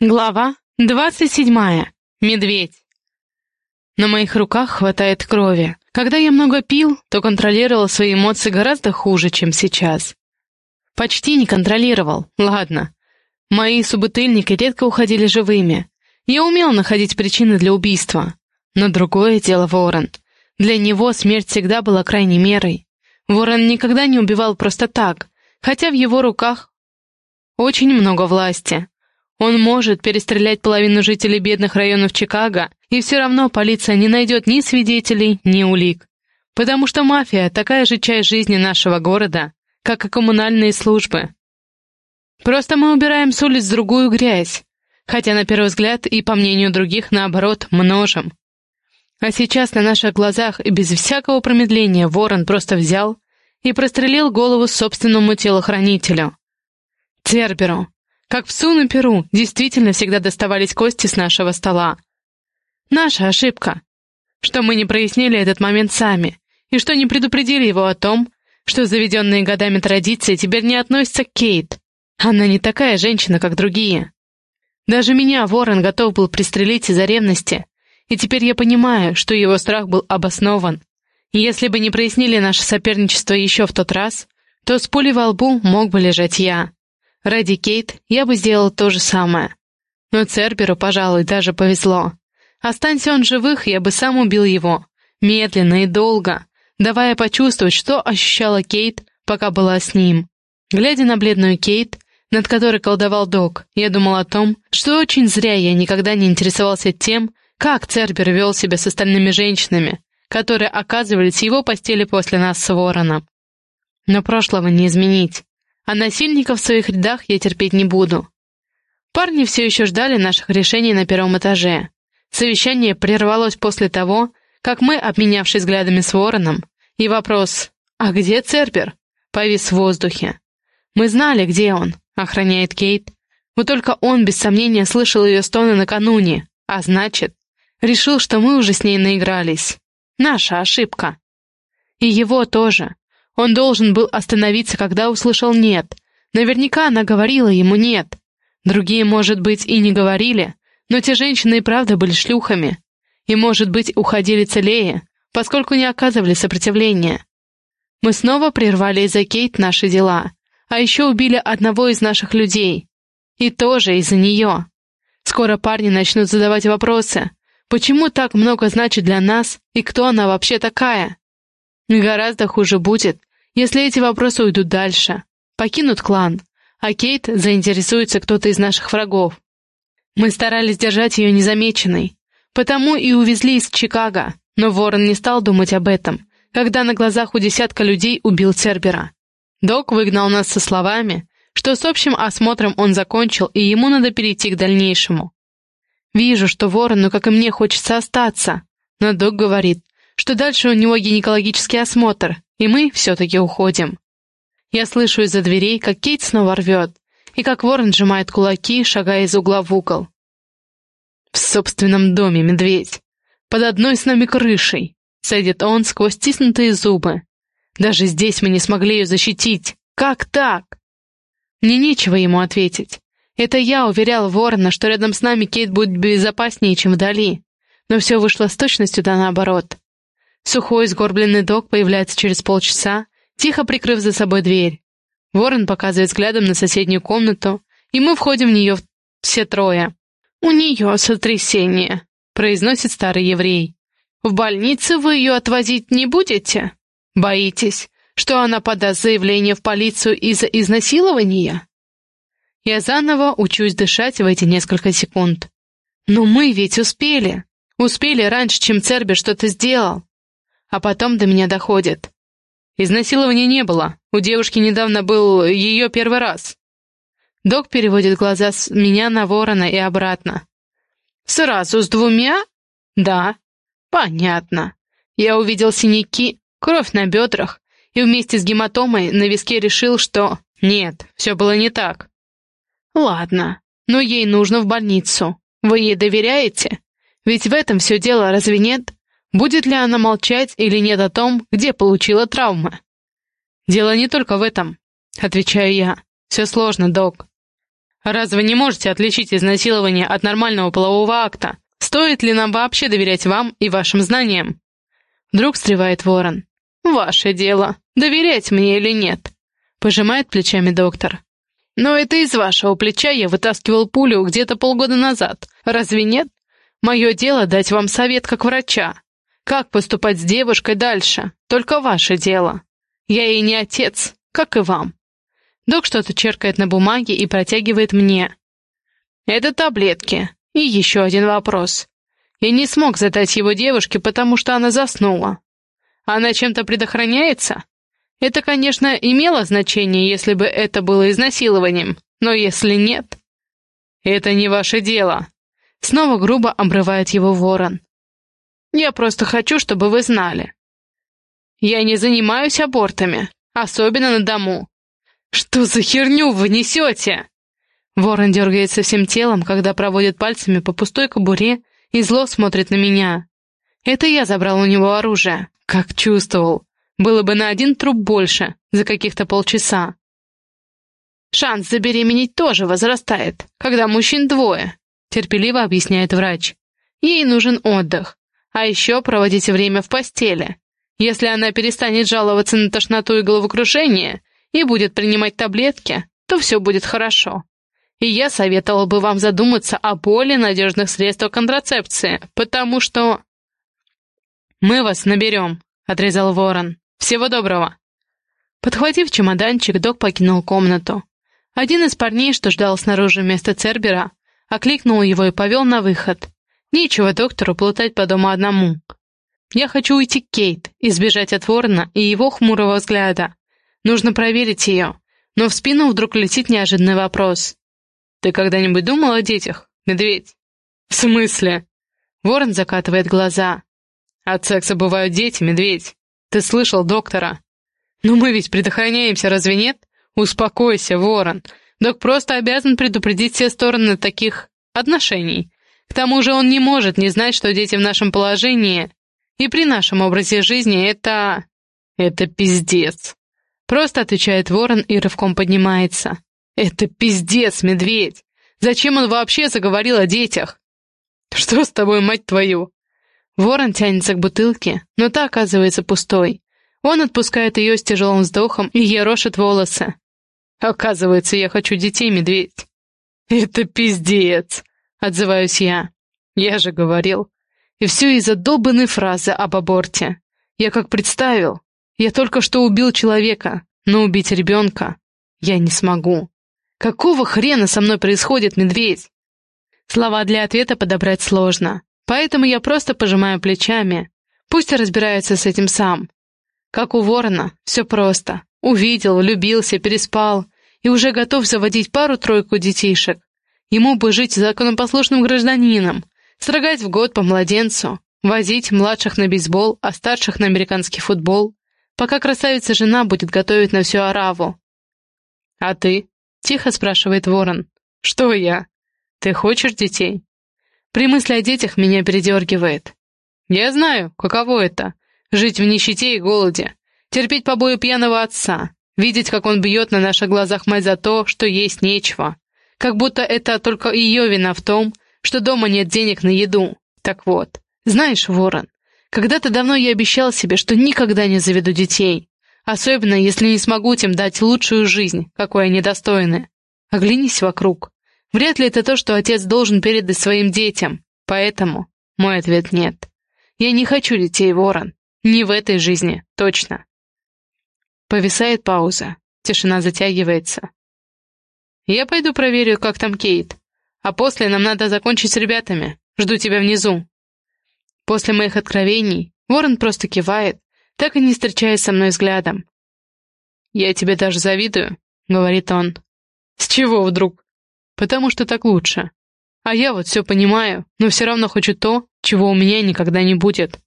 Глава двадцать седьмая. Медведь. На моих руках хватает крови. Когда я много пил, то контролировал свои эмоции гораздо хуже, чем сейчас. Почти не контролировал, ладно. Мои собутыльники редко уходили живыми. Я умел находить причины для убийства. Но другое дело Ворон. Для него смерть всегда была крайней мерой. Ворон никогда не убивал просто так, хотя в его руках очень много власти. Он может перестрелять половину жителей бедных районов Чикаго, и все равно полиция не найдет ни свидетелей, ни улик. Потому что мафия — такая же часть жизни нашего города, как и коммунальные службы. Просто мы убираем с улиц другую грязь, хотя на первый взгляд и, по мнению других, наоборот, множим. А сейчас на наших глазах и без всякого промедления ворон просто взял и прострелил голову собственному телохранителю. Церберу, как в Суну Перу действительно всегда доставались кости с нашего стола. Наша ошибка, что мы не прояснили этот момент сами, и что не предупредили его о том, что заведенные годами традиции теперь не относятся к Кейт. Она не такая женщина, как другие. Даже меня Ворон готов был пристрелить из-за ревности, и теперь я понимаю, что его страх был обоснован. Если бы не прояснили наше соперничество еще в тот раз, то с пулей во лбу мог бы лежать я. Ради Кейт я бы сделал то же самое. Но Церберу, пожалуй, даже повезло. Останься он живых, я бы сам убил его. Медленно и долго, давая почувствовать, что ощущала Кейт, пока была с ним. Глядя на бледную Кейт, над которой колдовал Док, я думал о том, что очень зря я никогда не интересовался тем, как Цербер вел себя с остальными женщинами, которые оказывались в его постели после нас с Вороном. Но прошлого не изменить а насильников в своих рядах я терпеть не буду. Парни все еще ждали наших решений на первом этаже. Совещание прервалось после того, как мы, обменявшись взглядами с Вороном, и вопрос «А где Цербер?» повис в воздухе. Мы знали, где он, охраняет Кейт. Вот только он, без сомнения, слышал ее стоны накануне, а значит, решил, что мы уже с ней наигрались. Наша ошибка. И его тоже. Он должен был остановиться, когда услышал «нет». Наверняка она говорила ему «нет». Другие, может быть, и не говорили, но те женщины и правда были шлюхами. И, может быть, уходили целее, поскольку не оказывали сопротивления. Мы снова прервали из-за Кейт наши дела, а еще убили одного из наших людей. И тоже из-за нее. Скоро парни начнут задавать вопросы. Почему так много значит для нас, и кто она вообще такая? Гораздо хуже будет, если эти вопросы уйдут дальше, покинут клан, а Кейт заинтересуется кто-то из наших врагов. Мы старались держать ее незамеченной, потому и увезли из Чикаго, но Ворон не стал думать об этом, когда на глазах у десятка людей убил Цербера. Док выгнал нас со словами, что с общим осмотром он закончил, и ему надо перейти к дальнейшему. Вижу, что Ворону, как и мне, хочется остаться, но док говорит, что дальше у него гинекологический осмотр, и мы все-таки уходим. Я слышу из-за дверей, как Кейт снова рвет, и как ворон сжимает кулаки, шагая из угла в угол. В собственном доме медведь. Под одной с нами крышей. Садит он сквозь стиснутые зубы. Даже здесь мы не смогли ее защитить. Как так? Мне нечего ему ответить. Это я уверял Ворона, что рядом с нами Кейт будет безопаснее, чем вдали. Но все вышло с точностью да наоборот. Сухой сгорбленный док появляется через полчаса, тихо прикрыв за собой дверь. Ворон показывает взглядом на соседнюю комнату, и мы входим в нее все трое. «У нее сотрясение», — произносит старый еврей. «В больнице вы ее отвозить не будете? Боитесь, что она подаст заявление в полицию из-за изнасилования?» Я заново учусь дышать в эти несколько секунд. «Но мы ведь успели. Успели раньше, чем Цербер что-то сделал а потом до меня доходит. Изнасилования не было, у девушки недавно был ее первый раз. Док переводит глаза с меня на ворона и обратно. «Сразу с двумя?» «Да». «Понятно. Я увидел синяки, кровь на бедрах, и вместе с гематомой на виске решил, что... Нет, все было не так». «Ладно, но ей нужно в больницу. Вы ей доверяете? Ведь в этом все дело, разве нет?» Будет ли она молчать или нет о том, где получила травмы? «Дело не только в этом», — отвечаю я. «Все сложно, док». Разве не можете отличить изнасилование от нормального полового акта? Стоит ли нам вообще доверять вам и вашим знаниям?» Вдруг встревает ворон. «Ваше дело, доверять мне или нет?» Пожимает плечами доктор. «Но это из вашего плеча я вытаскивал пулю где-то полгода назад. Разве нет? Мое дело дать вам совет как врача. Как поступать с девушкой дальше? Только ваше дело. Я ей не отец, как и вам». Док что-то черкает на бумаге и протягивает мне. «Это таблетки. И еще один вопрос. Я не смог задать его девушке, потому что она заснула. Она чем-то предохраняется? Это, конечно, имело значение, если бы это было изнасилованием, но если нет... Это не ваше дело. Снова грубо обрывает его ворон. Я просто хочу, чтобы вы знали. Я не занимаюсь абортами, особенно на дому. Что за херню вы несете? Ворон дергается всем телом, когда проводит пальцами по пустой кобуре и зло смотрит на меня. Это я забрал у него оружие, как чувствовал. Было бы на один труп больше за каких-то полчаса. Шанс забеременеть тоже возрастает, когда мужчин двое, терпеливо объясняет врач. Ей нужен отдых, а еще проводить время в постели. Если она перестанет жаловаться на тошноту и головокружение и будет принимать таблетки, то все будет хорошо. И я советовал бы вам задуматься о более надежных средствах контрацепции, потому что... «Мы вас наберем», — отрезал ворон. «Всего доброго». Подхватив чемоданчик, док покинул комнату. Один из парней, что ждал снаружи вместо Цербера, окликнул его и повел на выход. Нечего доктору плутать по дому одному. Я хочу уйти к Кейт, избежать от ворона и его хмурого взгляда. Нужно проверить ее. Но в спину вдруг летит неожиданный вопрос. «Ты когда-нибудь думал о детях, медведь?» «В смысле?» Ворон закатывает глаза. «От секса бывают дети, медведь. Ты слышал доктора?» «Но мы ведь предохраняемся, разве нет?» «Успокойся, Ворон. Док просто обязан предупредить все стороны таких отношений. К тому же он не может не знать, что дети в нашем положении и при нашем образе жизни это... это пиздец». Просто отвечает Ворон и рывком поднимается. «Это пиздец, медведь! Зачем он вообще заговорил о детях?» «Что с тобой, мать твою?» Ворон тянется к бутылке, но та оказывается пустой. Он отпускает ее с тяжелым вздохом и ерошит волосы. «Оказывается, я хочу детей, медведь». «Это пиздец!» — отзываюсь я. «Я же говорил». И все из-за долбанной фразы об аборте. Я как представил. Я только что убил человека, но убить ребенка я не смогу. Какого хрена со мной происходит, медведь? Слова для ответа подобрать сложно, поэтому я просто пожимаю плечами. Пусть разбирается с этим сам. Как у ворона, все просто. Увидел, влюбился, переспал и уже готов заводить пару-тройку детишек. Ему бы жить законопослушным гражданином, строгать в год по младенцу, возить младших на бейсбол, а старших на американский футбол, пока красавица-жена будет готовить на всю ораву. «А ты?» Тихо спрашивает ворон. «Что я? Ты хочешь детей?» При мысли о детях меня передергивает. Я знаю, каково это — жить в нищете и голоде, терпеть побои пьяного отца, видеть, как он бьет на наших глазах мать за то, что есть нечего. Как будто это только ее вина в том, что дома нет денег на еду. Так вот, знаешь, ворон, когда-то давно я обещал себе, что никогда не заведу детей. Особенно, если не смогу тем дать лучшую жизнь, какой они достойны. Оглянись вокруг. Вряд ли это то, что отец должен передать своим детям. Поэтому мой ответ нет. Я не хочу детей, Ворон. Не в этой жизни, точно. Повисает пауза. Тишина затягивается. Я пойду проверю, как там Кейт. А после нам надо закончить с ребятами. Жду тебя внизу. После моих откровений Ворон просто кивает, так и не встречаясь со мной взглядом. «Я тебе даже завидую», — говорит он. «С чего вдруг?» «Потому что так лучше. А я вот все понимаю, но все равно хочу то, чего у меня никогда не будет».